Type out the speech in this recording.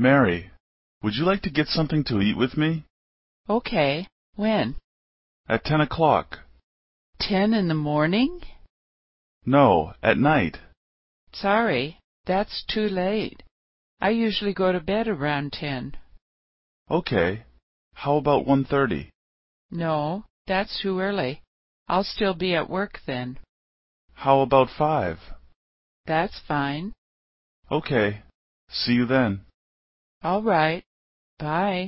Mary, would you like to get something to eat with me? Okay. When? At ten o'clock. Ten in the morning? No, at night. Sorry, that's too late. I usually go to bed around ten. Okay. How about one thirty? No, that's too early. I'll still be at work then. How about five? That's fine. Okay. See you then. All right. Bye.